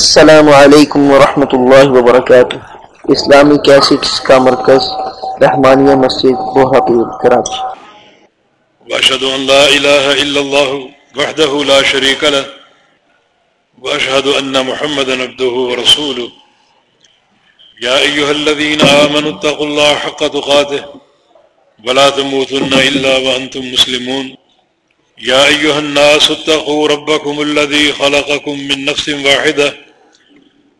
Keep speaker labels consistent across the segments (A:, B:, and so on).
A: السلام علیکم ورحمۃ اللہ وبرکاتہ۔ اسلامی کیسٹس کا مرکز، رحمانیہ مسجد بہاپور کراچی
B: واشهد ان لا اله الا الله وحده لا شريك له واشهد ان محمدا عبده ورسوله يا ايها الذين امنوا اتقوا الله حق تقاته ولا تموتن الا وانتم مسلمون۔ يا أيها الناس اتقوا ربكم الذي خلقكم من نفس واحدة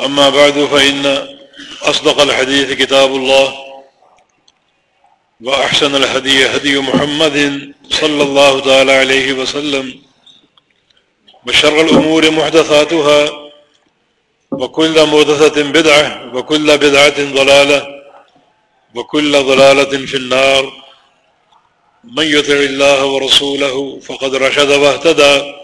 B: أما بعد فإن أصدق الحديث كتاب الله وأحسن الهدي هدي محمد صلى الله تعالى عليه وسلم وشر الأمور محدثاتها وكل محدثة بدعة وكل بدعة ضلالة وكل ضلالة في النار من يطع الله ورسوله فقد رشد واهتدى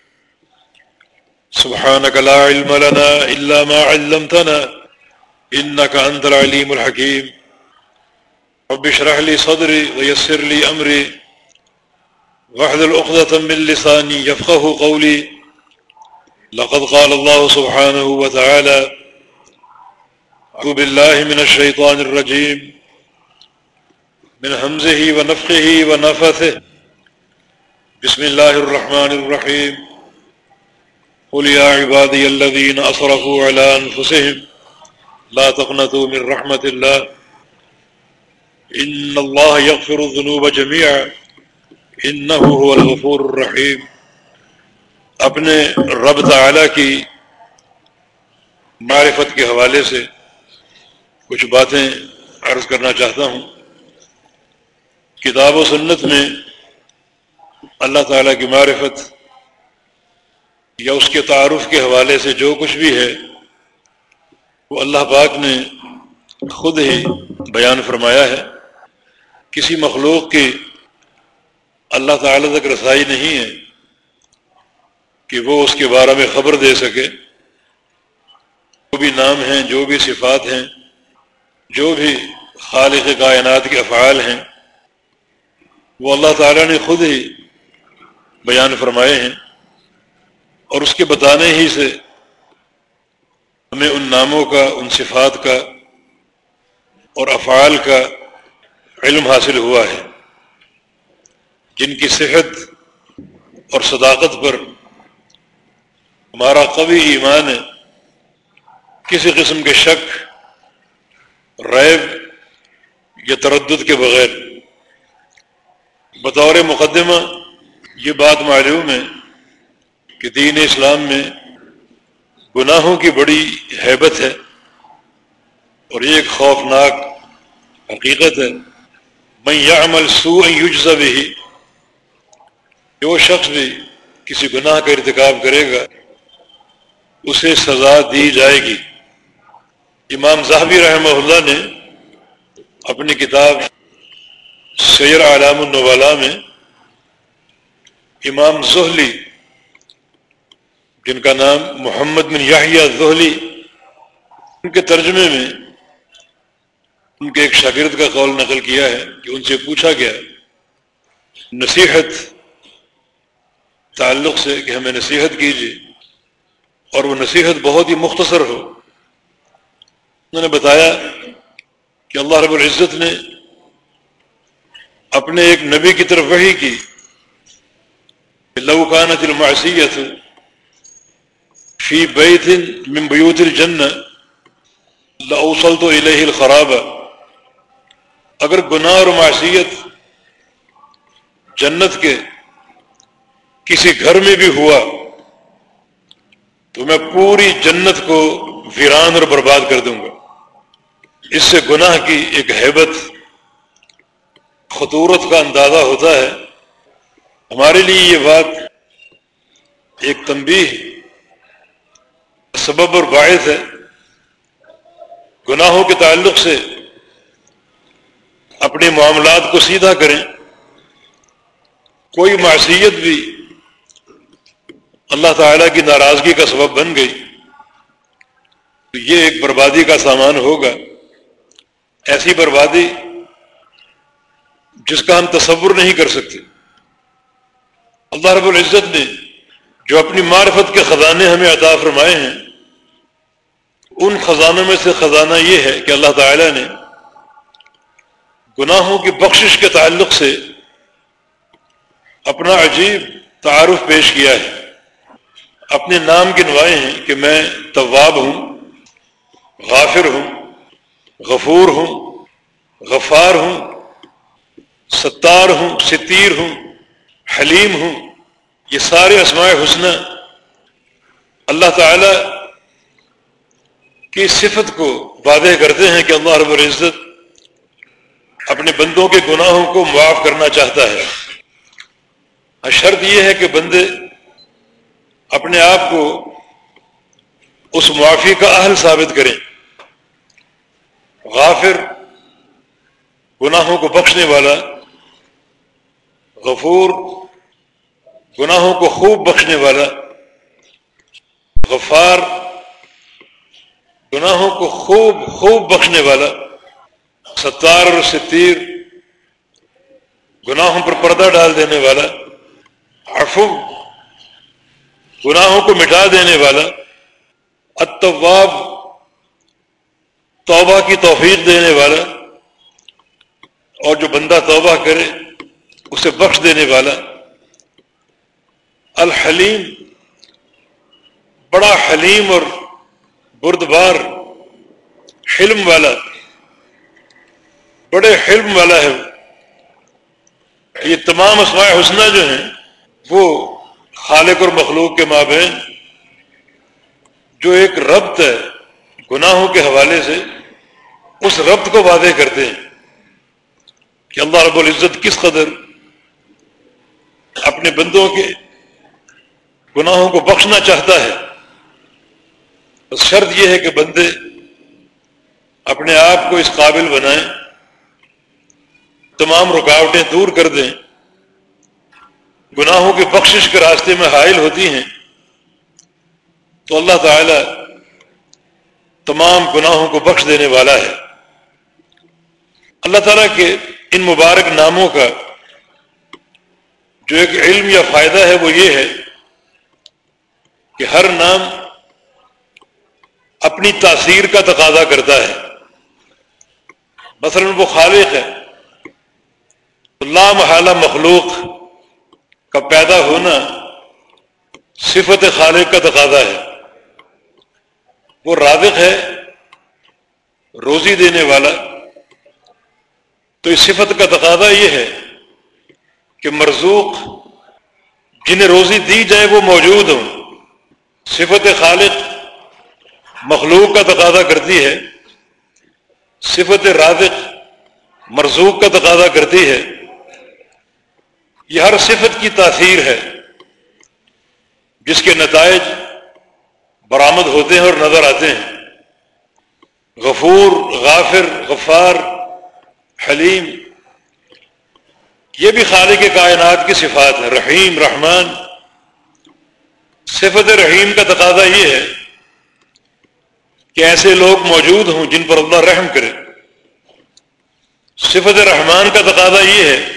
B: سبحانك لا علم لنا إلا ما علمتنا إنك أنت العليم الحكيم. رب اشرح لي صدري ويسر لي أمري. واحذر الأقضة من لساني يفقه قولي. لقد قال الله سبحانه وتعالى أعوذ بالله من الشيطان الرجيم. من همزه ونفخه ونفثه. بسم الله الرحمن الرحيم. قل يا عبادي الذين أصرفوا على أنفسهم لا تقنطوا من رحمة الله إن الله يغفر الذنوب جميعا إنه هو الغفور الرحيم اپنے رب تعالی کی معرفت کے حوالے سے کچھ باتیں عرض کرنا چاہتا ہوں۔ کتاب و سنت میں اللہ تعالیٰ کی معرفت یا اس کے تعارف کے حوالے سے جو کچھ بھی ہے، وہ اللہ پاک نے خود ہی بیان فرمایا ہے۔ کسی مخلوق کی اللہ تعالیٰ تک رسائی نہیں ہے کہ وہ اس کے بارے میں خبر دے سکے۔ جو بھی نام ہیں، جو بھی صفات ہیں، جو بھی خالق کائنات کے افعال ہیں، وہ اللہ تعالیٰ نے خود ہی بیان فرمائے ہیں۔ اور اس کے بتانے ہی سے ہمیں ان ناموں کا، ان صفات کا اور افعال کا علم حاصل ہوا ہے، جن کی صحت اور صداقت پر ہمارا قوی ایمان ہے۔ کسی قسم کے شک، ریب یا تردد کے بغیر۔ بطور مقدمہ یہ بات معلوم ہے کہ دین اسلام میں گناہوں کی بڑی حیبت ہے اور ایک خوفناک حقیقت ہے۔ میں یا عمل سو یوجزا بھی کہ وہ شخص بھی کسی گناہ کا ارتکاب کرے گا، اسے سزا دی جائے گی۔ امام صاحبی رحمہ اللہ نے اپنی کتاب سیر علام النوالا میں امام زہلی جن کا نام محمد بن یاہیا زہلی ان کے ترجمے میں ان کے ایک شاگرد کا قول نقل کیا ہے کہ ان سے پوچھا گیا، نصیحت، تعلق سے کہ ہمیں نصیحت کیجیے، اور وہ نصیحت بہت ہی مختصر ہو۔ انہوں نے بتایا کہ اللہ رب العزت نے اپنے ایک نبی کی طرف وہی کی لوکانت المعصیت فی بیت من بیوت الجنہ لوسل تو الہ الخراب۔ اگر گناہ اور معصیت جنت کے کسی گھر میں بھی ہوا، تو میں پوری جنت کو ویران اور برباد کر دوں گا۔ اس سے گناہ کی ایک حیبت خطورت کا اندازہ ہوتا ہے۔ ہمارے لیے یہ بات ایک تنبیہ سبب اور باعث ہے گناہوں کے تعلق سے اپنے معاملات کو سیدھا کریں۔ کوئی معصیت بھی اللہ تعالیٰ کی ناراضگی کا سبب بن گئی تو یہ ایک بربادی کا سامان ہوگا۔ ایسی بربادی جس کا ہم تصور نہیں کر سکتے۔ اللہ رب العزت نے جو اپنی معرفت کے خزانے ہمیں عطا فرمائے ہیں ان خزانوں میں سے خزانہ یہ ہے کہ اللہ تعالی نے گناہوں کی بخشش کے تعلق سے اپنا عجیب تعارف پیش کیا ہے۔ اپنے نام گنوائے ہیں کہ میں طواب ہوں، غافر ہوں، غفور ہوں، غفار ہوں، ستار ہوں، ستیر ہوں، حلیم ہوں۔ یہ سارے اسماء حسن اللہ تعالی کی صفت کو واضح کرتے ہیں کہ اللہ رب العزت اپنے بندوں کے گناہوں کو معاف کرنا چاہتا ہے۔ شرط یہ ہے کہ بندے اپنے آپ کو اس معافی کا اہل ثابت کریں۔ غافر گناہوں کو بخشنے والا، غفور گناہوں کو خوب بخشنے والا، غفار گناہوں کو خوب خوب بخشنے والا، ستار اور ستیر، گناہوں پر پردہ ڈال دینے والا، عفو، گناہوں کو مٹا دینے والا اتواب توبہ کی توفیق دینے والا، اور جو بندہ توبہ کرے، اسے بخش دینے والا۔ الحلیم، بڑا حلیم اور بردبار حلم والا، بڑے حلم والا ہے یہ تمام اسماء حسنہ جو ہیں، وہ خالق اور مخلوق کے مابین، جو ایک ربط ہے گناہوں کے حوالے سے اس ربط کو واضح کرتے ہیں کہ اللہ رب العزت کس قدر اپنے بندوں کے گناہوں کو بخشنا چاہتا ہے۔ بس شرط یہ ہے کہ بندے اپنے آپ کو اس قابل بنائیں، تمام رکاوٹیں دور کر دیں۔ گناہوں کی بخشش کے راستے میں حائل ہوتی ہیں۔ تو اللہ تعالی تمام گناہوں کو بخش دینے والا ہے۔ اللہ تعالیٰ کے ان مبارک ناموں کا جو ایک علم یا فائدہ ہے وہ یہ ہے کہ ہر نام اپنی تاثیر کا تقاضا کرتا ہے۔ مثلا وہ خالق ہے۔ اللہ محالہ مخلوق کا پیدا ہونا صفت خالق کا تقاضا ہے۔ وہ رازق ہے، روزی دینے والا۔ تو اس صفت کا تقاضا یہ ہے کہ مرزوق جنہیں روزی دی جائے وہ موجود ہوں۔ صفت خالق مخلوق کا تقاضا کرتی ہے، صفت رازق مرزوق کا تقاضا کرتی ہے، یہ ہر صفت کی تاثیر ہے، جس کے نتائج برآمد ہوتے ہیں اور نظر آتے ہیں۔ غفور، غافر، غفار، حلیم، یہ بھی خالق کائنات کی صفات ہے رحیم، رحمان۔ صفت رحیم کا تقاضا یہ ہے کہ ایسے لوگ موجود ہوں جن پر اللہ رحم کرے۔ صفت رحمان کا تقاضا یہ ہے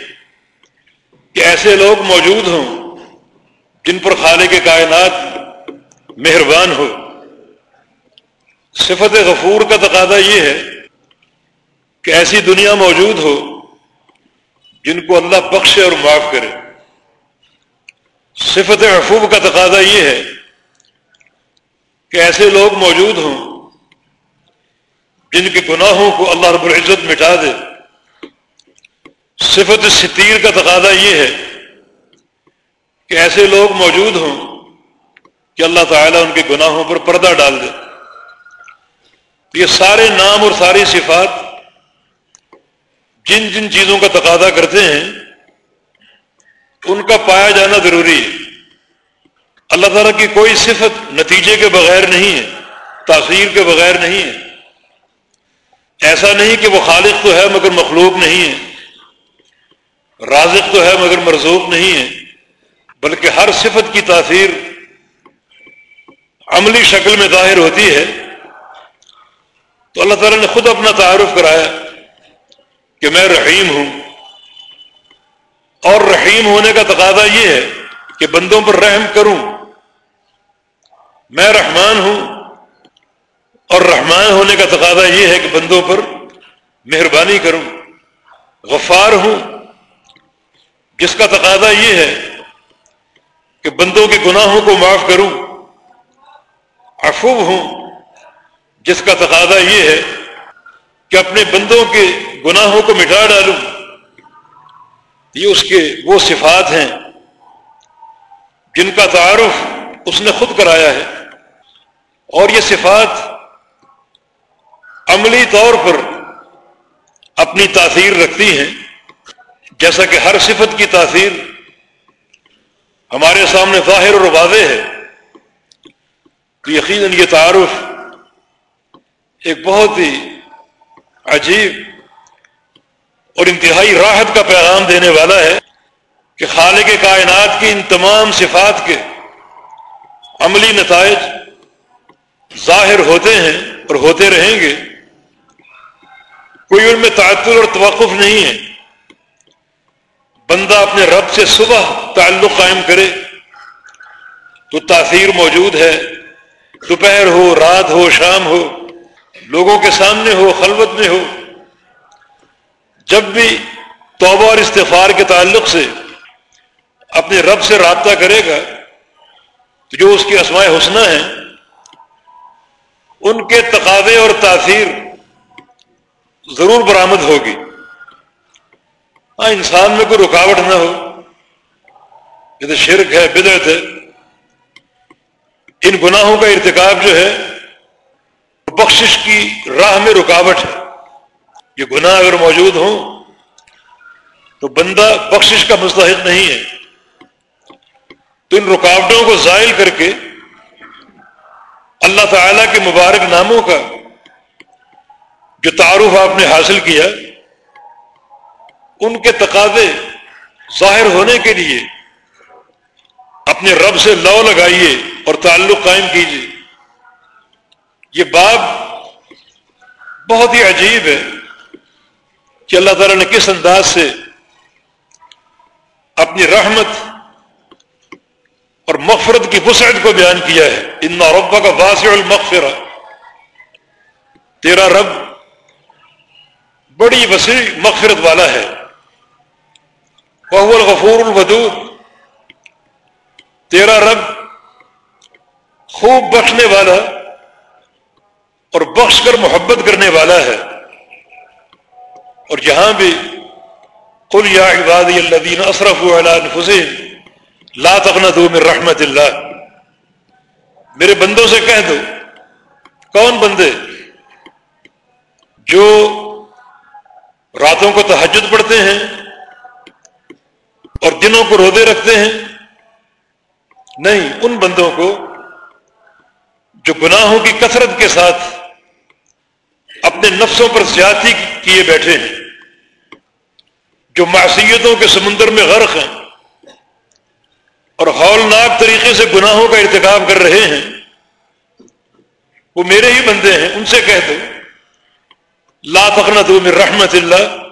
B: کہ ایسے لوگ موجود ہوں جن پر خالق کے کائنات مہربان ہو۔ صفت غفور کا تقاضا یہ ہے کہ ایسی دنیا موجود ہو جن کو اللہ بخشے اور معاف کرے۔ صفت حفوب کا تقاضا یہ ہے کہ ایسے لوگ موجود ہوں جن کے گناہوں کو اللہ رب العزت مٹا دے۔ صفت ستیر کا تقاضا یہ ہے کہ ایسے لوگ موجود ہوں کہ اللہ تعالیٰ ان کے گناہوں پر پردہ ڈال دے۔ یہ سارے نام اور ساری صفات جن جن چیزوں کا تقاضا کرتے ہیں، ان کا پایا جانا ضروری ہے۔ اللہ تعالیٰ کی کوئی صفت نتیجے کے بغیر نہیں ہے، تاثیر کے بغیر نہیں ہے۔ ایسا نہیں کہ وہ خالق تو ہے مگر مخلوق نہیں ہے۔ رازق تو ہے مگر مرزوق نہیں ہے۔ بلکہ ہر صفت کی تاثیر عملی شکل میں ظاہر ہوتی ہے۔ تو اللہ تعالیٰ نے خود اپنا تعارف کرایا کہ میں رحیم ہوں۔ اور رحیم ہونے کا تقاضا یہ ہے کہ بندوں پر رحم کروں۔ میں رحمان ہوں۔ اور رحمان ہونے کا تقاضا یہ ہے کہ بندوں پر مہربانی کروں، غفار ہوں۔ جس کا تقاضا یہ ہے کہ بندوں کے گناہوں کو معاف کروں افوب ہوں۔ جس کا تقاضا یہ ہے کہ اپنے بندوں کے گناہوں کو مٹا ڈالوں، یہ اس کے وہ صفات ہیں جن کا تعارف اس نے خود کرایا ہے۔ اور یہ صفات عملی طور پر اپنی تاثیر رکھتی ہیں۔ جیسا کہ ہر صفت کی تاثیر ہمارے سامنے ظاہر اور واضح ہے۔ تو یقیناً یہ تعارف ایک بہت ہی عجیب اور انتہائی راحت کا پیغام دینے والا ہے کہ خالق کائنات کی ان تمام صفات کے عملی نتائج ظاہر ہوتے ہیں اور ہوتے رہیں گے۔ کوئی ان میں تعطل اور توقف نہیں ہے۔ بندہ اپنے رب سے صبح تعلق قائم کرے، تو تاثیر موجود ہے۔ دوپہر ہو، رات ہو، شام ہو، لوگوں کے سامنے ہو، خلوت میں ہو۔ جب بھی توبہ اور استفار کے تعلق سے اپنے رب سے رابطہ کرے گا، تو جو اس کی اسماء حسنہ ہیں، ان کے تقاضے اور تاثیر ضرور برآمد ہوگی۔ ہاں انسان میں کوئی رکاوٹ نہ ہو۔ یہ تو شرک ہے، بدعت ہے۔ ان گناہوں کا ارتکاب جو ہے، بخشش کی راہ میں رکاوٹ ہے۔ یہ گناہ اگر موجود ہوں، تو بندہ بخشش کا مستحق نہیں ہے۔ تو ان رکاوٹوں کو زائل کر کے اللہ تعالی کے مبارک ناموں کا جو تعارف آپ نے حاصل کیا، ان کے تقاضے ظاہر ہونے کے لیے اپنے رب سے لو لگائیے اور تعلق قائم کیجیے۔ یہ باب بہت ہی عجیب ہے کہ اللہ تعالیٰ نے کس انداز سے اپنی رحمت اور مغفرت کی وسعت کو بیان کیا ہے۔ ان ربا کا واسع المغفرہ تیرا رب بڑی وسیع مغفرت والا ہے۔ وہ الغفور الودود۔ تیرا رب خوب بخشنے والا اور بخش کر محبت کرنے والا ہے۔ اور جہاں بھی قل یا عبادی الذین اسرفوا علی لا تقنطوا من رحمت اللہ۔ میرے بندوں سے کہہ دو، کون بندے جو راتوں کو تحجد پڑھتے ہیں اور دنوں کو رودے رکھتے ہیں نہیں، ان بندوں کو جو گناہوں کی کثرت کے ساتھ اپنے نفسوں پر زیادتی کیے بیٹھے ہیں، جو معصیتوں کے سمندر میں غرق ہیں اور ہولناک طریقے سے گناہوں کا ارتکاب کر رہے ہیں، وہ میرے ہی بندے ہیں، ان سے کہہ دو۔ لا تقنط من رحمت اللہ۔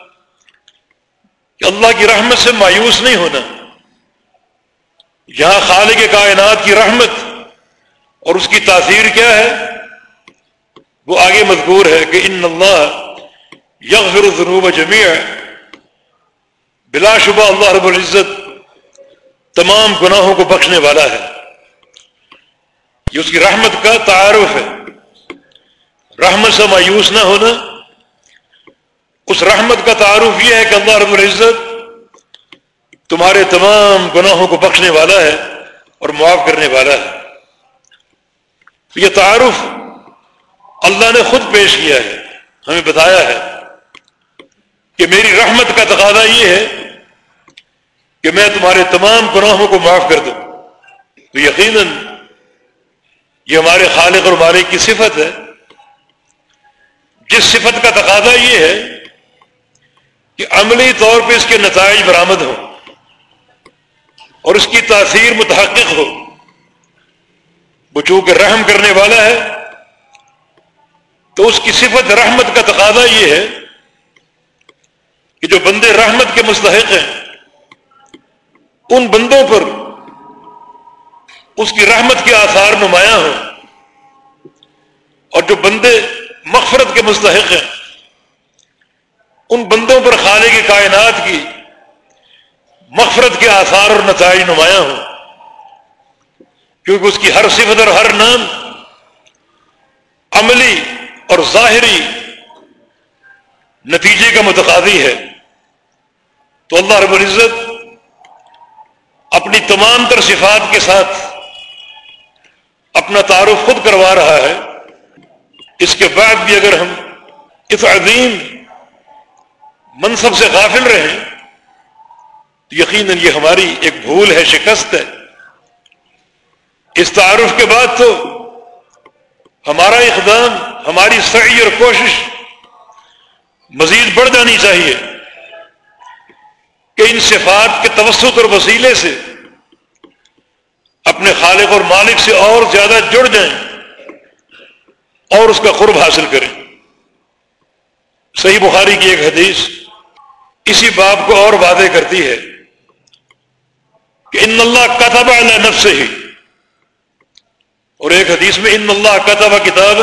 B: کہ اللہ کی رحمت سے مایوس نہیں ہونا۔ یہاں خالق کائنات کی رحمت۔ اور اس کی تاثیر کیا ہے؟ وہ آگے مذکور ہے کہ ان اللہ یغفر الذنوب جمیع بلا شبہ اللہ رب العزت تمام گناہوں کو بخشنے والا ہے۔ یہ اس کی رحمت کا تعارف ہے۔ رحمت سے مایوس نہ ہونا۔ اس رحمت کا تعارف یہ ہے کہ اللہ رب العزت تمہارے تمام گناہوں کو بخشنے والا ہے اور معاف کرنے والا ہے۔ یہ تعارف اللہ نے خود پیش کیا ہے، ہمیں بتایا ہے کہ میری رحمت کا تقاضا یہ ہے کہ میں تمہارے تمام گناہوں کو معاف کر دوں۔ تو یقیناً یہ ہمارے خالق اور مالک کی صفت ہے۔ جس صفت کا تقاضا یہ ہے کہ عملی طور پہ اس کے نتائج برآمد ہوں اور اس کی تاثیر متحقق ہو۔ وہ چونکہ رحم کرنے والا ہے، تو اس کی صفت رحمت کا تقاضا یہ ہے کہ جو بندے رحمت کے مستحق ہیں، ان بندوں پر اس کی رحمت کے آثار نمایاں ہوں۔ اور جو بندے مغفرت کے مستحق ہیں ان بندوں پر خالے کی کائنات کی مغفرت کے آثار اور نتائج نمایاں ہوں۔ کیونکہ اس کی ہر صفت اور ہر نام عملی اور ظاہری نتیجے کا متقاضی ہے۔ تو اللہ رب العزت اپنی تمام تر صفات کے ساتھ اپنا تعارف خود کروا رہا ہے۔ اس کے بعد بھی اگر ہم اس عظیم منصب سے غافل رہیں تو یقیناً یہ ہماری ایک بھول ہے، شکست ہے۔ اس تعارف کے بعد تو ہمارا اقدام، ہماری سعی اور کوشش مزید بڑھ جانی چاہیے کہ ان صفات کے توسط اور وسیلے سے اپنے خالق اور مالک سے اور زیادہ جڑ جائیں اور اس کا قرب حاصل کریں۔ صحیح بخاری کی ایک حدیث اسی باب کو اور وعدے کرتی ہے کہ ان اللہ کتب علی نفس ہی اور ایک حدیث میں ان اللہ کتب کتاب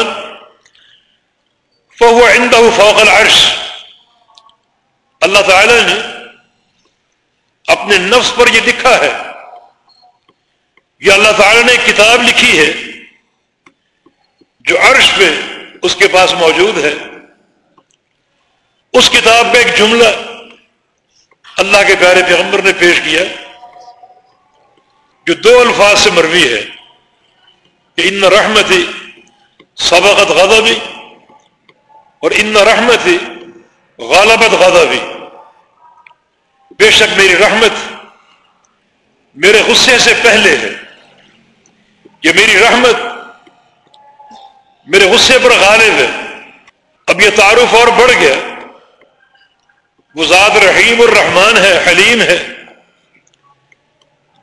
B: فهو عنده فوق العرش۔ اللہ تعالی نے اپنے نفس پر یہ لکھا ہے۔ یہ اللہ تعالی نے کتاب لکھی ہے جو عرش پہ اس کے پاس موجود ہے۔ اس کتاب کا ایک جملہ اللہ کے پیارے پیغمبر نے پیش کیا جو دو الفاظ سے مروی ہے کہ ان رحمتی سبقت غضبی اور ان رحمتی غالبت غضبی۔ بے شک میری رحمت میرے غصے سے پہلے ہے یہ میری رحمت میرے غصے پر غالب ہے۔ اب یہ تعارف اور بڑھ گیا۔ وہ ذات رحیم الرحمان ہے، حلیم ہے۔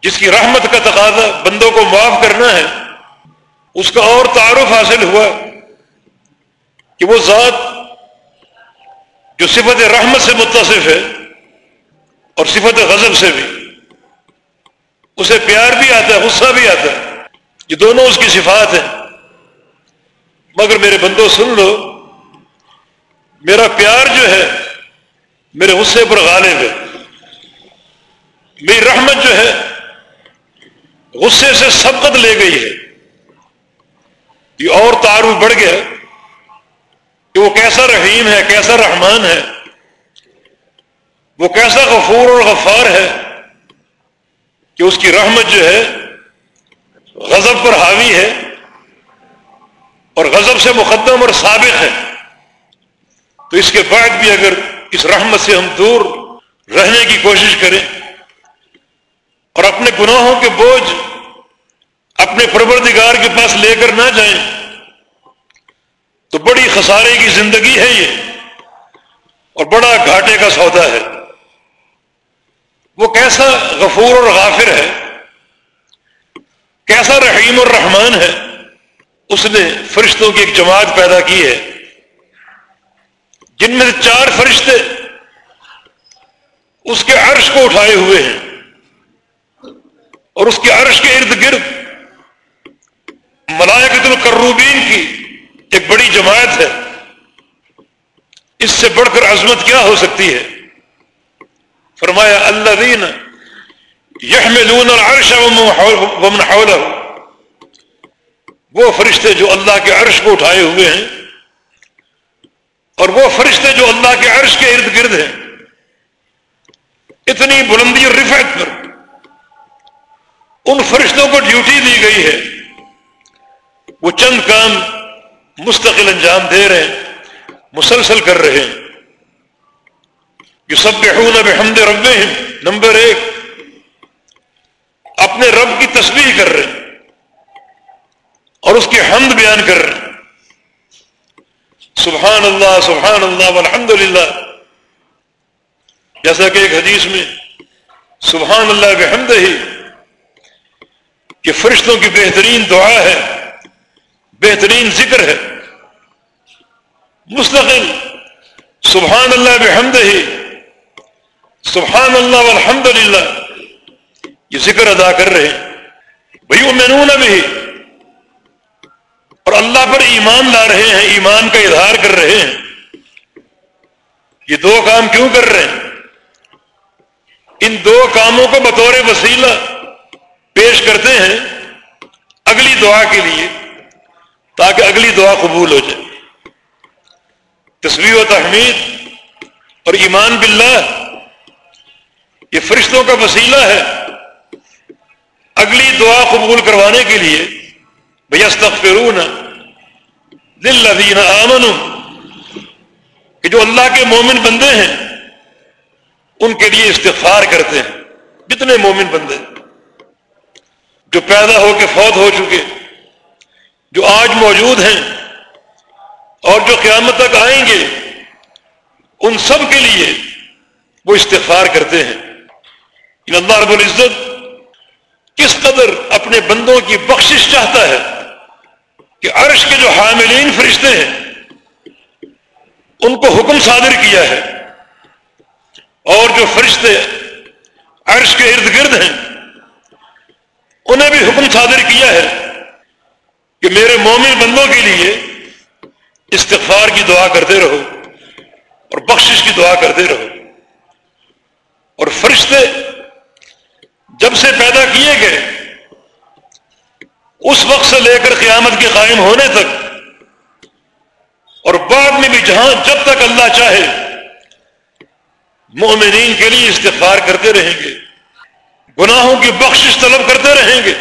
B: جس کی رحمت کا تقاضا بندوں کو معاف کرنا ہے، اس کا اور تعارف حاصل ہوا کہ وہ ذات جو صفت رحمت سے متصف ہے اور صفت غضب سے بھی، اسے پیار بھی آتا ہے، غصہ بھی آتا ہے۔ یہ دونوں اس کی صفات ہیں۔ مگر میرے بندوں سن لو، میرا پیار جو ہے میرے غصے پر غالب ہے۔ میری رحمت جو ہے، غصے سے سبقت لے گئی ہے۔ یہ اور تعارف بڑھ گیا کہ وہ کیسا رحیم ہے، کیسا رحمان ہے۔ وہ کیسا غفور اور غفار ہے کہ اس کی رحمت جو ہے، غضب پر حاوی ہے اور غضب سے مقدم اور سابق ہے۔ تو اس کے بعد بھی اگر اس رحمت سے ہم دور رہنے کی کوشش کریں اور اپنے گناہوں کے بوجھ اپنے پروردگار کے پاس لے کر نہ جائیں، تو بڑی خسارے کی زندگی ہے یہ اور بڑا گھاٹے کا سودا ہے۔ وہ کیسا غفور اور غافر ہے، کیسا رحیم اور رحمان ہے، اس نے فرشتوں کی ایک جماعت پیدا کی ہے۔ جن میں سے چار فرشتے اس کے عرش کو اٹھائے ہوئے ہیں اور اس کے عرش کے ارد گرد ملائکت القروبین کی ایک بڑی جماعت ہے۔ اس سے بڑھ کر عظمت کیا ہو سکتی ہے؟ فرمایا اللہ دین یحملون العرش ومن حوله وہ فرشتے جو اللہ کے عرش کو اٹھائے ہوئے ہیں اور وہ فرشتے جو اللہ کے عرش کے ارد گرد ہیں۔ اتنی بلندی اور رفعت پر ان فرشتوں کو ڈیوٹی دی گئی ہے۔ وہ چند کام مستقل انجام دے رہے ہیں، مسلسل کر رہے ہیں۔ یہ سب بحمد رب ربے ہیں نمبر ایک، اپنے رب کی تصویر کر رہے ہیں اور اس کی حمد بیان کر رہے ہیں۔ سبحان اللہ سبحان اللہ الحمد للہ جیسا کہ ایک حدیث میں سبحان اللہ بحمد ہی کہ فرشتوں کی بہترین دعا ہے، بہترین ذکر ہے۔ مستقل سبحان اللہ بحمد ہی سبحان اللہ الحمد للہ یہ ذکر ادا کر رہے ہیں۔ بھائی وہ مینون بھی اور اللہ پر ایمان لا رہے ہیں، ایمان کا اظہار کر رہے ہیں۔ یہ دو کام کیوں کر رہے ہیں؟ ان دو کاموں کو بطور وسیلہ پیش کرتے ہیں اگلی دعا کے لیے، تاکہ اگلی دعا قبول ہو جائے۔ تصویر و تحمید اور ایمان باللہ، یہ فرشتوں کا وسیلہ ہے۔ اگلی دعا قبول کروانے کے لیے بھیا استغفرون للذین آمنوا۔ کہ جو اللہ کے مومن بندے ہیں، ان کے لیے استغفار کرتے ہیں۔ جتنے مومن بندے جو پیدا ہو کے فوت ہو چکے، جو آج موجود ہیں اور جو قیامت تک آئیں گے، ان سب کے لیے وہ استغفار کرتے ہیں۔ اللہ رب العزت کس قدر اپنے بندوں کی بخشش چاہتا ہے کہ عرش کے جو حاملین فرشتے ہیں، ان کو حکم صادر کیا ہے۔ اور جو فرشتے عرش کے ارد گرد ہیں، انہیں بھی حکم صادر کیا ہے کہ میرے مومن بندوں کے لیے استغفار کی دعا کرتے رہو اور بخشش کی دعا کرتے رہو۔ اور فرشتے جب سے پیدا کیے گئے اس وقت سے لے کر قیامت کے قائم ہونے تک اور بعد میں بھی جہاں جب تک اللہ چاہے مومنین کے لیے استغفار کرتے رہیں گے، گناہوں کی بخشش طلب کرتے رہیں گے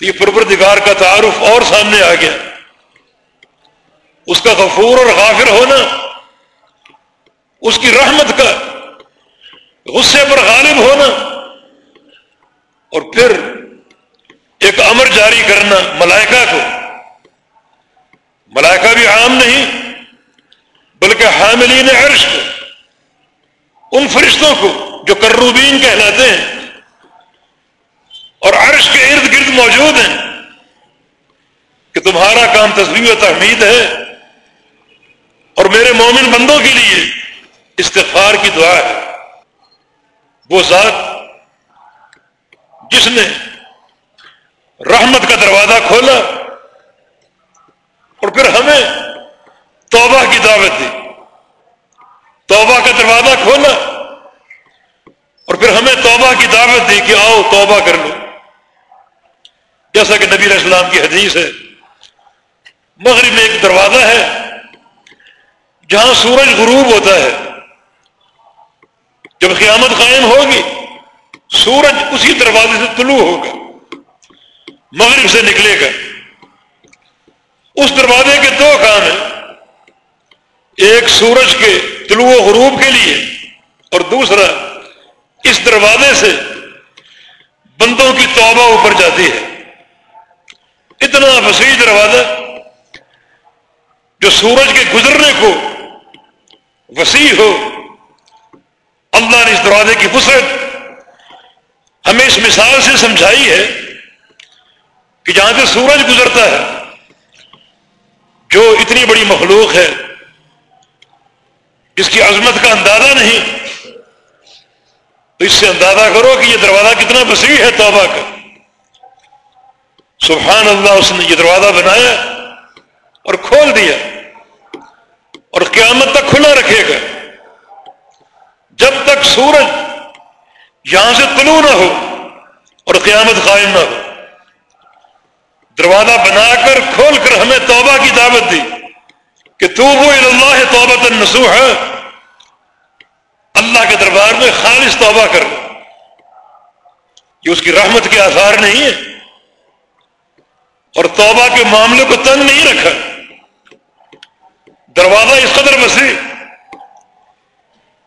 B: یہ پروردگار کا تعارف اور سامنے آ گیا۔ اس کا غفور اور غافر ہونا، اس کی رحمت کا غصے پر غالب ہونا اور پھر جاری کرنا ملائکہ کو۔ ملائکہ بھی عام نہیں، بلکہ حاملین عرش کو، ان فرشتوں کو جو کروبین کہلاتے ہیں۔ اور عرش کے ارد گرد موجود ہیں۔ کہ تمہارا کام تصویر و تحمید ہے۔ اور میرے مومن بندوں کے لیے استغفار کی دعا ہے۔ وہ ذات جس نے رحمت کا دروازہ کھولا اور پھر ہمیں توبہ کی دعوت دی۔ توبہ کا دروازہ کھولا اور پھر ہمیں توبہ کی دعوت دی کہ آؤ توبہ کر لو۔ جیسا کہ نبی علیہ السلام کی حدیث ہے، مغرب میں ایک دروازہ ہے جہاں سورج غروب ہوتا ہے۔ جب قیامت قائم ہوگی، سورج اسی دروازے سے طلوع ہوگا۔ مغرب سے نکلے گا۔ اس دروازے کے دو کام ہیں۔ ایک سورج کے طلوع و غروب کے لیے اور دوسرا اس دروازے سے بندوں کی توبہ اوپر جاتی ہے۔ اتنا وسیع دروازہ جو سورج کے گزرنے کو وسیع ہو، اللہ نے اس دروازے کی وسعت ہمیں اس مثال سے سمجھائی ہے۔ کہ جہاں سے سورج گزرتا ہے، جو اتنی بڑی مخلوق ہے جس کی عظمت کا اندازہ نہیں۔ تو اس سے اندازہ کرو کہ یہ دروازہ کتنا وسیع ہے توبہ کا۔ سبحان اللہ، اس نے یہ دروازہ بنایا اور کھول دیا۔ اور قیامت تک کھلا رکھے گا۔ جب تک سورج یہاں سے طلوع نہ ہو اور قیامت قائم نہ ہو۔ دروازہ بنا کر کھول کر ہمیں توبہ کی دعوت دی کہ تو وہ اللہ توبت النسوح ہے اللہ کے دربار میں خالص توبہ کر۔ یہ اس کی رحمت کے آثار نہیں ہے اور توبہ کے معاملے کو تنگ نہیں رکھا۔ دروازہ اس قدر وسیع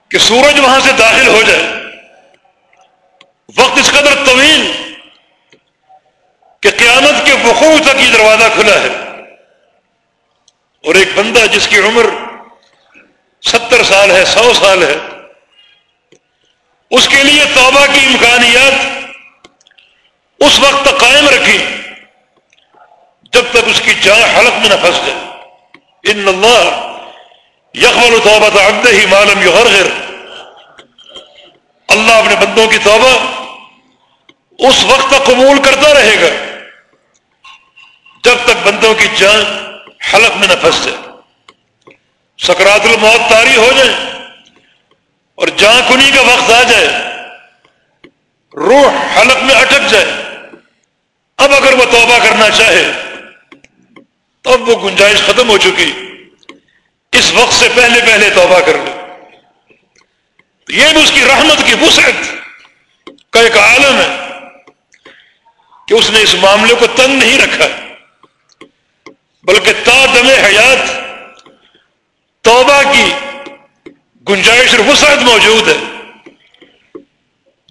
B: کہ سورج وہاں سے داخل ہو جائے۔ وقت اس قدر طویل کہ قیامت کے وقوع تک یہ دروازہ کھلا ہے۔ اور ایک بندہ جس کی عمر ستر سال ہے، سو سال ہے، اس کے لیے توبہ کی امکانیات اس وقت تک قائم رکھی جب تک اس کی جان حلق میں نہ پھنس جائے۔ ان اللہ یقبل توبہ تو ہی معلوم یو اللہ اپنے بندوں کی توبہ اس وقت تک قبول کرتا رہے گا۔ جب تک بندوں کی جان حلق میں نہ پھنس جائے سکرات الموت تاری ہو جائے اور جان کنی کا وقت آ جائے، روح حلق میں اٹک جائے۔ اب اگر وہ توبہ کرنا چاہے تو اب وہ گنجائش ختم ہو چکی۔ اس وقت سے پہلے پہلے توبہ کر لے یہ بھی اس کی رحمت کی وسعت کا ایک عالم ہے کہ اس نے اس معاملے کو تنگ نہیں رکھا۔ بلکہ تا دم حیات، توبہ کی گنجائش اور وسعت موجود ہے۔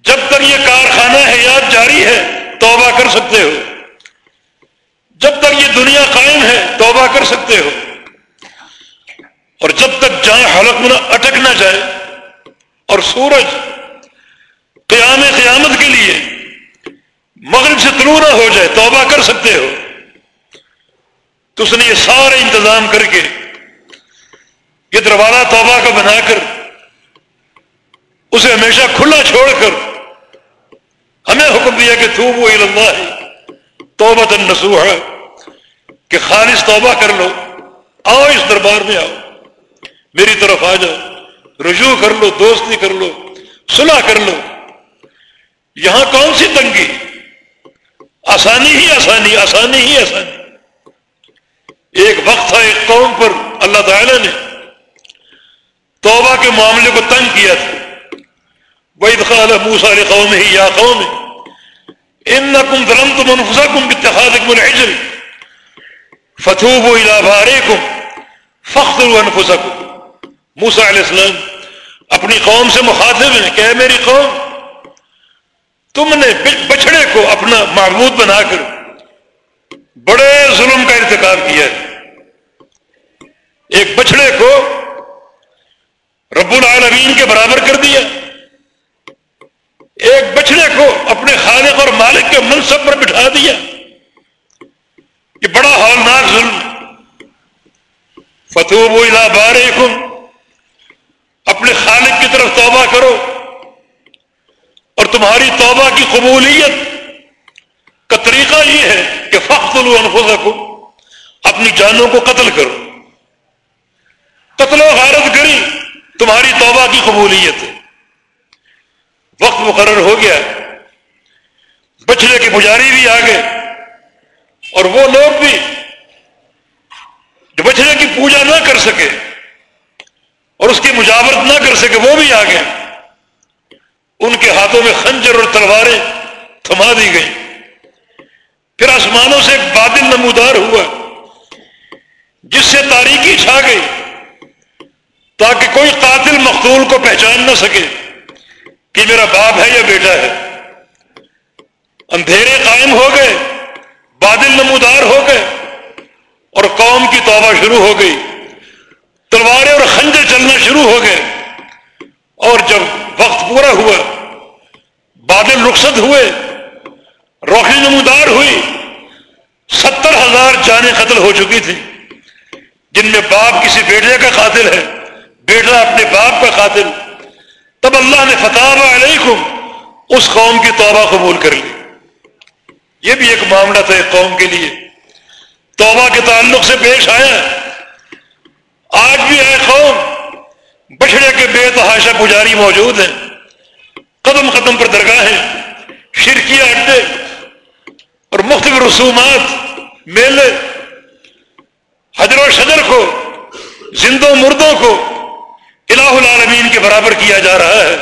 B: جب تک یہ کارخانہ حیات جاری ہے، توبہ کر سکتے ہو۔ جب تک یہ دنیا قائم ہے، توبہ کر سکتے ہو۔ اور جب تک جائیں حلق میں اٹک نہ جائے۔ اور سورج قیام قیامت کے لیے مغرب سے طلوع نہ ہو جائے، توبہ کر سکتے ہو۔ تو اس نے یہ سارے انتظام کر کے یہ دروازہ توبہ کا بنا کر اسے ہمیشہ کھلا چھوڑ کر ہمیں حکم دیا کہ تو وہ اللہ ہے توبہ تنسو کہ خالص توبہ کر لو، آؤ اس دربار میں آؤ، میری طرف آ جاؤ، رجوع کر لو، دوستی کر لو، صلح کر لو۔ یہاں کون سی تنگی؟ آسانی ہی آسانی آسانی ہی آسانی۔ ایک وقت تھا ایک قوم پر اللہ تعالی نے توبہ کے معاملے کو تنگ کیا تھا۔ وہی خال موسا علیہ قوم ہی یا قوم ان کم ظلم تم انفسا کم اتخاذ کم الحجر فتوب و الابارے کم فخر انفسا موسا علیہ السلام اپنی قوم سے مخاطب ہیں کہ میری قوم، تم نے بچڑے کو اپنا معبود بنا کر بڑے ظلم کا ارتکاب کیا ہے۔ ایک بچڑے کو رب العالمین کے برابر کر دیا۔ ایک بچڑے کو اپنے خالق اور مالک کے منصب پر بٹھا دیا۔ یہ بڑا ہولناک ظلم۔ فتوب الا بارکم اپنے خالق کی طرف توبہ کرو۔ اور تمہاری توبہ کی قبولیت کا طریقہ یہ ہے کہ فخت انفسکم اپنی جانوں کو قتل کرو۔ قتل و غارت کری تمہاری توبہ کی قبولیت ہے۔ وقت مقرر ہو گیا بچڑے کے پجاری بھی آ گئے، اور وہ لوگ بھی جو بچڑے کی پوجا نہ کر سکے اور اس کی مجاورت نہ کر سکے، وہ بھی آ گئے۔ ان کے ہاتھوں میں خنجر اور تلواریں تھما دی گئی پھر آسمانوں سے ایک بادل نمودار ہوا، جس سے تاریخی چھا گئی۔ تاکہ کوئی قاتل مقتول کو پہچان نہ سکے کہ میرا باپ ہے یا بیٹا ہے۔ اندھیرے قائم ہو گئے، بادل نمودار ہو گئے اور قوم کی توبہ شروع ہو گئی۔ تلواریں اور خنجر چلنا شروع ہو گئے۔ اور جب وقت پورا ہوا، بادل رخصت ہوئے، روشنی نمودار ہوئی۔ ستر ہزار جانیں قتل ہو چکی تھی جن میں باپ کسی بیٹے کا قاتل ہے۔ بیٹا اپنے باپ کا قاتل تب اللہ نے فتح علیکم، اس قوم کی توبہ قبول کر لی۔ یہ بھی ایک معاملہ تھا ایک قوم کے لیے۔ توبہ کے تعلق سے پیش آیا۔ آج بھی ہے قوم۔ بچڑے کے بے تحاشا پجاری موجود ہیں۔ قدم قدم پر درگاہیں شرکیہ اڈے اور مختلف رسومات، میلے۔ حجر و شجر کو، زندوں مردوں کو الہ العالمین کے برابر کیا جا رہا ہے۔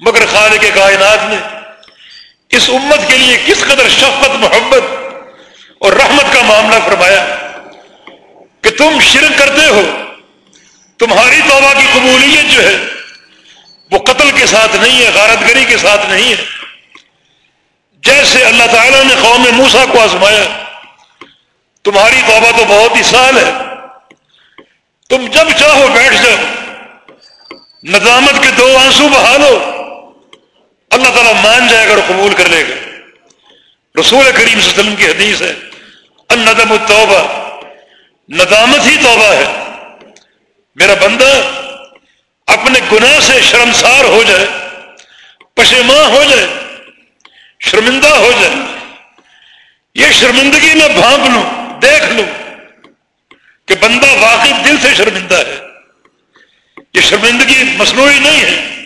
B: مگر خالق کے کائنات نے اس امت کے لیے کس قدر شفقت، محبت اور رحمت کا معاملہ فرمایا کہ تم شرک کرتے ہو۔ تمہاری توبہ کی قبولیت جو ہے وہ قتل کے ساتھ نہیں ہے، غارت گری کے ساتھ نہیں ہے۔ جیسے اللہ تعالیٰ نے قوم موسا کو آزمایا، تمہاری توبہ تو بہت ہی سال ہے۔ تم جب چاہو بیٹھ جاؤ۔ ندامت کے دو آنسو بہا لو۔ اللہ تعالیٰ مان جائے گا اور قبول کر لے گا۔ رسول کریم صلی اللہ علیہ وسلم کی حدیث ہے، الندم التوبہ۔ ندامت ہی توبہ ہے۔ میرا بندہ اپنے گناہ سے شرمسار ہو جائے، پشیماں ہو جائے، شرمندہ ہو جائے۔ یہ شرمندگی میں بھانپ لوں، دیکھ لوں کہ بندہ واقعی دل سے شرمندہ ہے۔ یہ شرمندگی مصنوعی نہیں ہے۔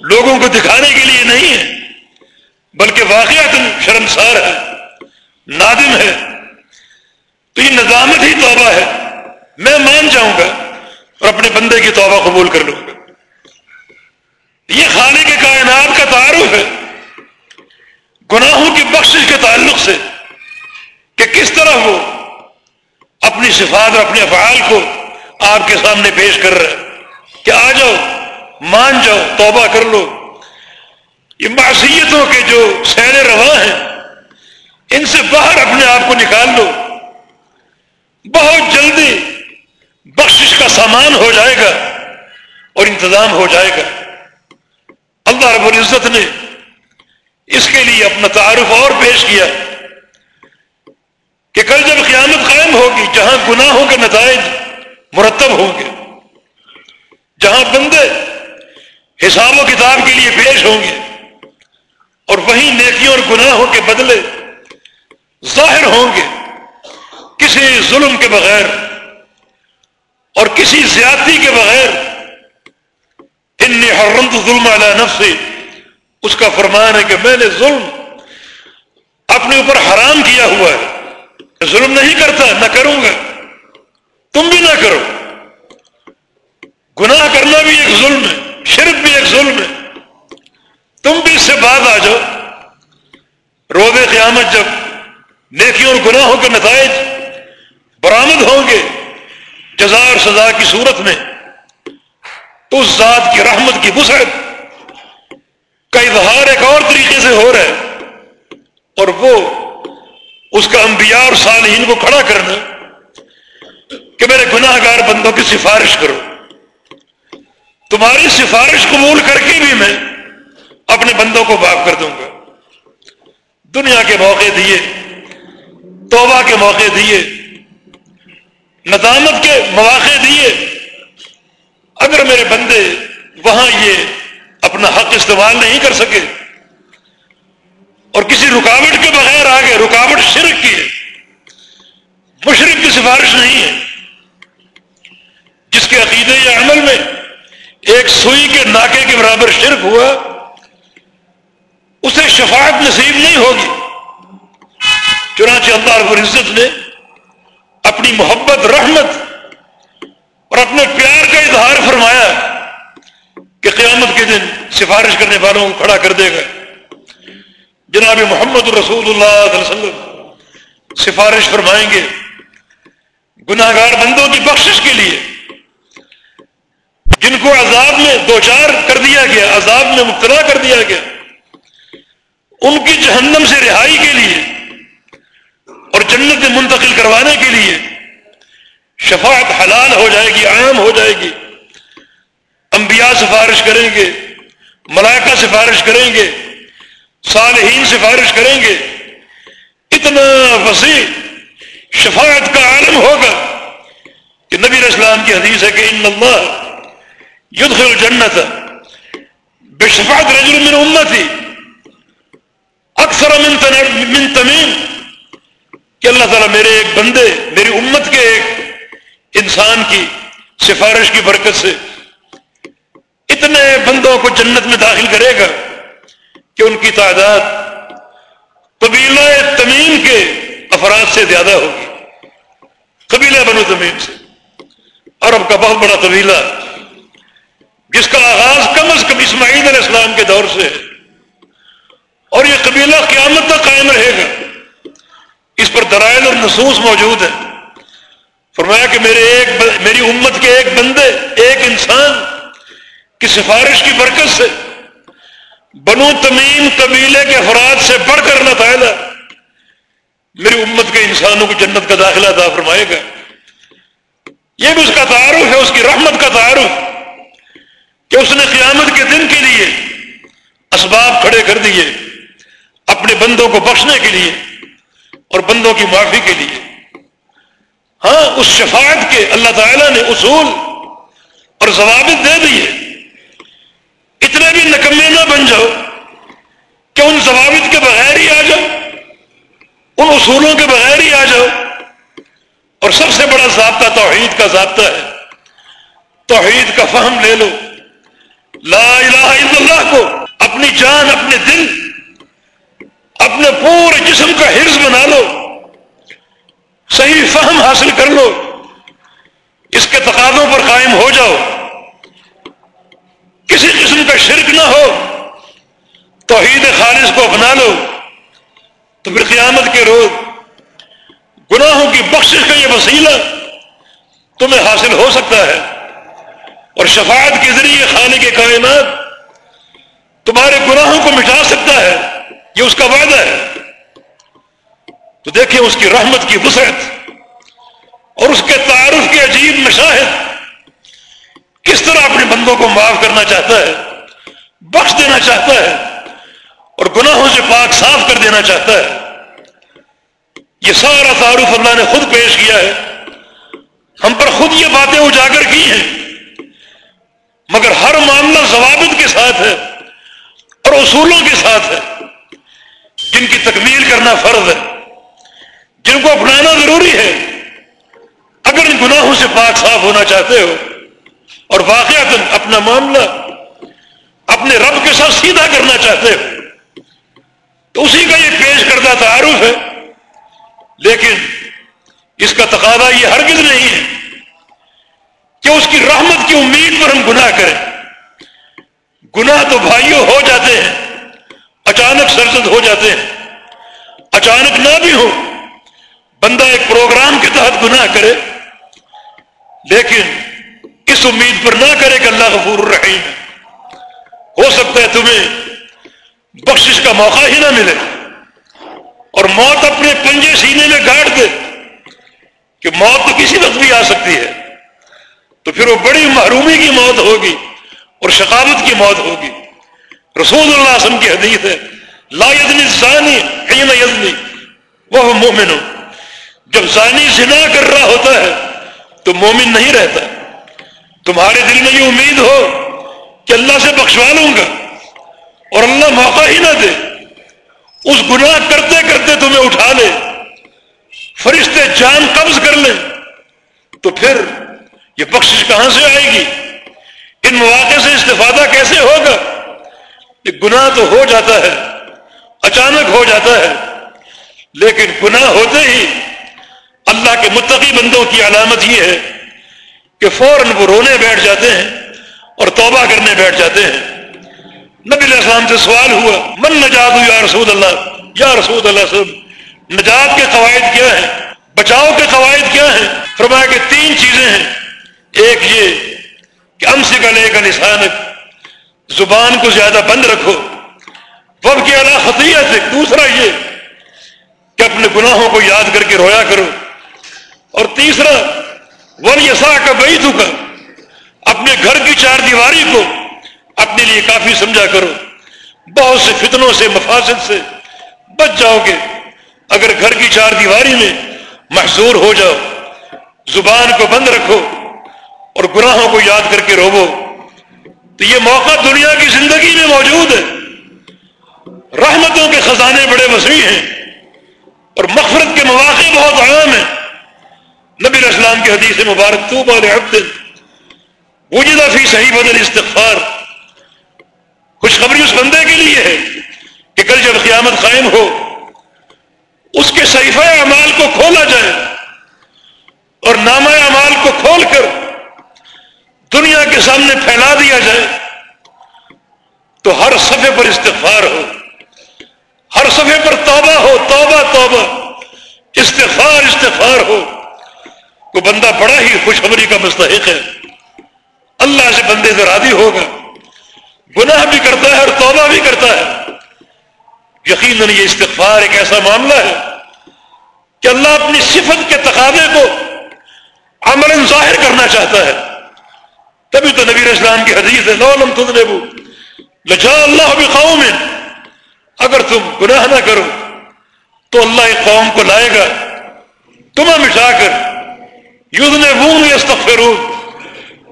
B: لوگوں کو دکھانے کے لیے نہیں ہے، بلکہ واقعات شرمسار ہے، نادم ہے۔ تو یہ نظامت ہی توبہ ہے۔ میں مان جاؤں گا اور اپنے بندے کی توبہ قبول کر لوں گا۔ یہ خانے کے کائنات کا تعارف ہے۔ گناہوں کی بخشش کے تعلق سے کہ کس طرح وہ اپنی صفات اور اپنے افعال کو آپ کے سامنے پیش کر رہے کہ آ جاؤ، مان جاؤ، توبہ کر لو۔ یہ معصیتوں کے جو سیر رواں ہیں، ان سے باہر اپنے آپ کو نکال لو۔ بہت جلدی بخشش کا سامان ہو جائے گا اور انتظام ہو جائے گا۔ اللہ رب العزت نے اس کے لیے اپنا تعارف اور پیش کیا کہ کل جب قیامت قائم ہوگی، جہاں گناہوں کے نتائج مرتب ہوں گے جہاں بندے حساب و کتاب کے لیے پیش ہوں گے اور وہیں نیکیوں اور گناہوں کے بدلے ظاہر ہوں گے، کسی ظلم کے بغیر اور کسی زیادتی کے بغیر ان حرمت ظلم علی نفسی اس کا فرمان ہے کہ میں نے ظلم اپنے اوپر حرام کیا ہوا ہے۔ ظلم نہیں کرتا، نہ کروں گا۔ تم بھی نہ کرو۔ گناہ کرنا بھی ایک ظلم ہے، شرک بھی ایک ظلم ہے۔ تم بھی اس سے بعد آ جاؤ۔ روز قیامت جب نیکیوں اور گناہوں کے نتائج برآمد ہوں گے جزا اور سزا کی صورت میں، تو اس ذات کی رحمت کی وسعت کا اظہار ایک اور طریقے سے ہو رہا ہے۔ اور وہ اس کا انبیاء اور صالحین کو کھڑا کرنا کہ میرے گناہ گار بندوں کی سفارش کرو۔ تمہاری سفارش قبول کر کے بھی میں اپنے بندوں کو باپ کر دوں گا۔ دنیا کے موقع دیے، توبہ کے موقع دیے، ندامت کے مواقع دیے۔ اگر میرے بندے وہاں یہ اپنا حق استعمال نہیں کر سکے اور کسی رکاوٹ کے بغیر آگے، رکاوٹ شرک کی ہے مشرق کی سفارش نہیں ہے، جس کے عقیدے یا عمل میں ایک سوئی کے ناکے کے برابر شرک ہوا، اسے شفاعت نصیب نہیں ہوگی۔ چنانچہ اللہ رب العزت نے اپنی محبت، رحمت اور اپنے پیار کا اظہار فرمایا کہ قیامت کے دن سفارش کرنے والوں کو کھڑا کر دے گا۔ جناب محمد رسول اللہ علیہ وسلم سفارش فرمائیں گے گناہ گار بندوں کی بخشش کے لیے۔ جن کو عذاب میں دو چار کر دیا گیا، عذاب میں مبتلا کر دیا گیا۔ ان کی جہنم سے رہائی کے لیے اور جنت میں منتقل کروانے کے لیے شفاعت حلال ہو جائے گی، عام ہو جائے گی۔ انبیاء سفارش کریں گے، ملائکہ سفارش کریں گے، صالحین سفارش کریں گے۔ اتنا وسیع شفاعت کا عالم ہوگا کہ نبی اسلام کی حدیث ہے کہ ان اللہ یدخل جنت بے رجل من امتی اکثر من تمیم کہ اللہ تعالیٰ میرے ایک بندے، میری امت کے ایک انسان کی سفارش کی برکت سے اتنے بندوں کو جنت میں داخل کرے گا کہ ان کی تعداد قبیلہ تمیم کے افراد سے زیادہ ہوگی۔ قبیلہ بنو تمیم سے۔ عرب کا بہت بڑا قبیلہ۔ جس کا آغاز کم از کم اسماعیل علیہ السلام کے دور سے ہے۔ اور یہ قبیلہ قیامت تک قائم رہے گا۔ اس پر درائل اور نصوص موجود ہیں۔ فرمایا کہ میرے ایک میری امت کے ایک بندے، ایک انسان کی سفارش کی برکت سے بنو تمیم قبیلے کے افراد سے بڑھ کر اللہ میری امت کے انسانوں کو جنت کا داخلہ تھا فرمائے گا۔ یہ بھی اس کا تعارف ہے، اس کی رحمت کا تعارف۔ کہ اس نے قیامت کے دن کے لیے اسباب کھڑے کر دیے، اپنے بندوں کو بخشنے کے لیے اور بندوں کی معافی کے لیے۔ ہاں اس شفاعت کے اللہ تعالیٰ نے اصول اور ضوابط دے دیے۔ اتنے بھی نکمے نہ بن جاؤ کہ ان ضوابط کے بغیر ہی آ جاؤ، ان اصولوں کے بغیر ہی آ جاؤ۔ اور سب سے بڑا ضابطہ توحید کا ضابطہ ہے۔ توحید کا فہم لے لو۔ لا الہ الا اللہ کو اپنی جان، اپنے دل، اپنے پورے جسم کا حرض بنا لو، صحیح فہم حاصل کر لو، اس کے تقاضوں پر قائم ہو جاؤ۔ کسی قسم کا شرک نہ ہو، توحید خالص کو اپنا لو۔ تو پھر قیامت کے روز گناہوں کی بخشش کا یہ وسیلہ تمہیں حاصل ہو سکتا ہے۔ اور شفاعت کے ذریعے خانے کے کائنات تمہارے گناہوں کو مٹا سکتا ہے، یہ اس کا وعدہ ہے۔ تو دیکھیں اس کی رحمت کی وسعت اور اس کے تعارف کے عجیب مشاہد۔ کس طرح اپنے بندوں کو معاف کرنا چاہتا ہے، بخش دینا چاہتا ہے اور گناہوں سے پاک صاف کر دینا چاہتا ہے۔ یہ سارا تعارف اللہ نے خود پیش کیا ہے۔ ہم پر خود یہ باتیں اجاگر کی ہیں۔ مگر ہر معاملہ ضوابط کے ساتھ ہے اور اصولوں کے ساتھ ہے۔ جن کی تکمیل کرنا فرض ہے، جن کو اپنانا ضروری ہے۔ اگر ان گناہوں سے پاک صاف ہونا چاہتے ہو اور واقعات اپنا معاملہ اپنے رب کے ساتھ سیدھا کرنا چاہتے ہو، تو اسی کا یہ پیش کردہ تعارف ہے۔ لیکن اس کا تقاضا یہ ہرگز نہیں ہے۔ کہ اس کی رحمت کی امید پر ہم گناہ کریں۔ گناہ تو بھائیوں ہو جاتے ہیں، اچانک سرزد ہو جاتے ہیں، اچانک نہ بھی ہو بندہ ایک پروگرام کے تحت گناہ کرے، لیکن اس امید پر نہ کرے کہ اللہ غفور الرحیم ہو سکتا ہے تمہیں بخشش کا موقع ہی نہ ملے اور موت اپنے پنجے سینے میں گاڑ دے کہ موت تو کسی وقت بھی آ سکتی ہے۔ تو پھر وہ بڑی محرومی کی موت ہوگی اور شقاوت کی موت ہوگی۔ رسول اللہ علیہ وسلم کی حدیث ہے، لا یدنی زانی حین یدنی وہ مومن۔ ہو جب زانی زنا کر رہا ہوتا ہے تو مومن نہیں رہتا۔ تمہارے دل میں یہ امید ہو کہ اللہ سے بخشوا لوں گا اور اللہ موقع ہی نہ دے۔ اس گناہ کرتے کرتے تمہیں اٹھا لے، فرشتے جان قبض کر لیں۔ تو پھر یہ بخشش کہاں سے آئے گی؟ ان مواقع سے استفادہ کیسے ہوگا؟ یہ گناہ تو ہو جاتا ہے، اچانک ہو جاتا ہے، لیکن گناہ ہوتے ہی اللہ کے متقی بندوں کی علامت یہ ہے کہ فوراً وہ رونے بیٹھ جاتے ہیں اور توبہ کرنے بیٹھ جاتے ہیں۔ نبی علیہ السلام سے سوال ہوا، من نجات یا رسول اللہ؟ یا رسول اللہ صاحب نجات کے قواعد کیا ہیں؟ بچاؤ کے قواعد کیا ہیں؟ فرمایا کہ تین چیزیں ہیں۔ ایک یہ کہ ہم سے گلے کا نشان زبان کو زیادہ بند رکھو۔ وب کی اللہ خطیت ہے۔ دوسرا یہ کہ اپنے گناہوں کو یاد کر کے رویا کرو۔ اور تیسرا، ون یسا کا بئی کا، اپنے گھر کی چار دیواری کو اپنے لیے کافی سمجھا کرو۔ بہت سے فتنوں سے مفاصد سے بچ جاؤ گے۔ اگر گھر کی چار دیواری میں محصور ہو جاؤ، زبان کو بند رکھو۔ اور گناہوں کو یاد کر کے روو۔ تو یہ موقع دنیا کی زندگی میں موجود ہے۔ رحمتوں کے خزانے بڑے وسیع ہیں۔ اور مغفرت کے مواقع بہت عام ہیں۔ نبی اسلام کے حدیث مبارک تو وجدہ فی صحیح بدل استغفار خوشخبری اس بندے کے لیے ہے کہ کل جب قیامت قائم ہو، اس کے صحیفہ اعمال کو کھولا جائے اور نامہ اعمال کو کھول کر دنیا کے سامنے پھیلا دیا جائے تو ہر صفحے پر استغفار ہو، ہر صفحے پر توبہ ہو، توبہ توبہ، استغفار استغفار ہو۔ وہ بندہ بڑا ہی خوشخبری کا مستحق ہے۔ اللہ سے بندے سے راضی ہوگا۔ گناہ بھی کرتا ہے اور توبہ بھی کرتا ہے۔ یقیناً یہ استغفار ایک ایسا معاملہ ہے کہ اللہ اپنی صفت کے تقاضے کو عمل ظاہر کرنا چاہتا ہے۔ تبھی تو نبی اسلام کی حدیث ہے نولم تدنبو لجا اللہ قوم اگر تم گناہ نہ کرو، تو اللہ ایک قوم کو لائے گا۔ تمہیں مٹا کر۔ یوز نے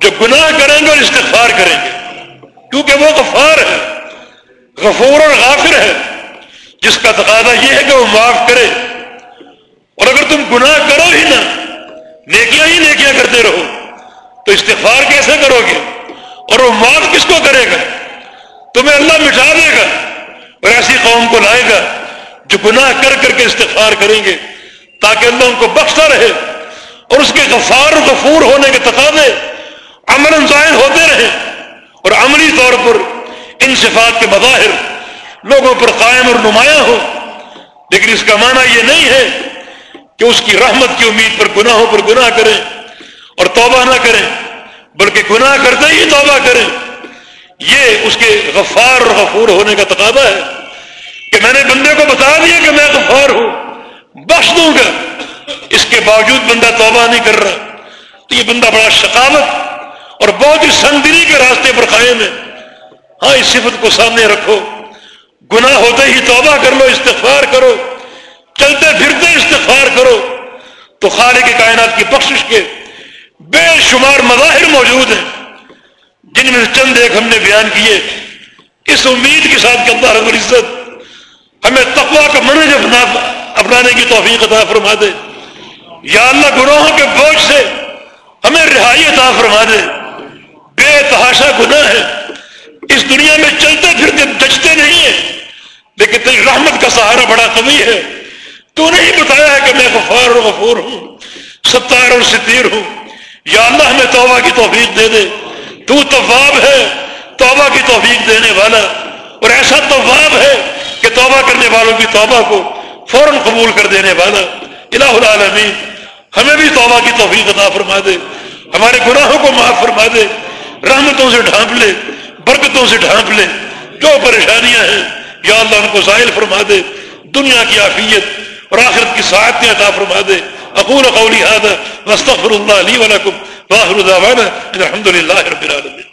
B: جو گناہ کریں گے اور استغفار کریں گے۔ کیونکہ وہ غفار ہے۔ غفور اور غافر ہے۔ جس کا تقاضا یہ ہے کہ وہ معاف کرے۔ اور اگر تم گناہ کرو ہی نہ، نیکیاں ہی نیکیاں کرتے رہو۔ تو استغفار کیسے کرو گے؟ اور وہ معاف کس کو کرے گا؟ تمہیں اللہ مٹا دے گا اور ایسی قوم کو لائے گا جو گناہ کر کر کے استغفار کریں گے، تاکہ اللہ ان کو بخشتا رہے اور اس کے غفار غفور ہونے کے تقاضے عمل ظاہر ہوتے رہے اور عملی طور پر ان صفات کے مظاہر لوگوں پر قائم اور نمایاں ہو۔ لیکن اس کا معنی یہ نہیں ہے کہ اس کی رحمت کی امید پر گناہوں پر گناہ کریں۔ اور توبہ نہ کریں، بلکہ گناہ کرتے ہی توبہ کریں۔ یہ اس کے غفار اور غفور ہونے کا تقاضا ہے کہ میں نے بندے کو بتا دیا کہ میں غفار ہوں، بخش دوں گا۔ اس کے باوجود بندہ توبہ نہیں کر رہا۔ تو یہ بندہ بڑا شکاوت اور بہت ہی سندری کے راستے پر قائم ہے۔ ہاں اس صفت کو سامنے رکھو۔ گناہ ہوتے ہی توبہ کر لو، استغفار کرو۔ چلتے پھرتے استغفار کرو۔ تو خالق کے کائنات کی بخشش کے بے شمار مظاہر موجود ہیں، جن میں چند ایک ہم نے بیان کیے۔ اس امید کے ساتھ کہ اللہ رب العزت ہمیں تقوا کا منج اپنا اپنانے کی توفیق عطا فرما دے۔ یا اللہ، گناہوں کے بوجھ سے ہمیں رہائی عطا فرما دے۔ بے تحاشا گناہ ہے اس دنیا میں چلتے پھرتے بچتے نہیں ہیں، لیکن تیری رحمت کا سہارا بڑا قوی ہے۔ تو نہیں بتایا ہے کہ میں غفار اور غفور ہوں، ستار اور ستیر ہوں۔ یا اللہ ہمیں توبہ کی توفیق دے دے۔ تو طواب ہے، توبہ کی توفیق دینے والا۔ اور ایسا طواب ہے کہ توبہ کرنے والوں کی توبہ کو فوراً قبول کر دینے والا۔ الہ العالمین، ہمیں بھی توبہ کی توفیق عطا فرما دے۔ ہمارے گناہوں کو معاف فرما دے۔ رحمتوں سے ڈھانپ لے، برکتوں سے ڈھانپ لے۔ جو پریشانیاں ہیں، یا اللہ ان کو ظاہر فرما دے۔ دنیا کی عافیت اور آخرت کی ساعت عطا فرما دے۔ اقول قولي هذا واستغفر الله لي ولكم واخر دعوانا الحمد لله رب العالمين.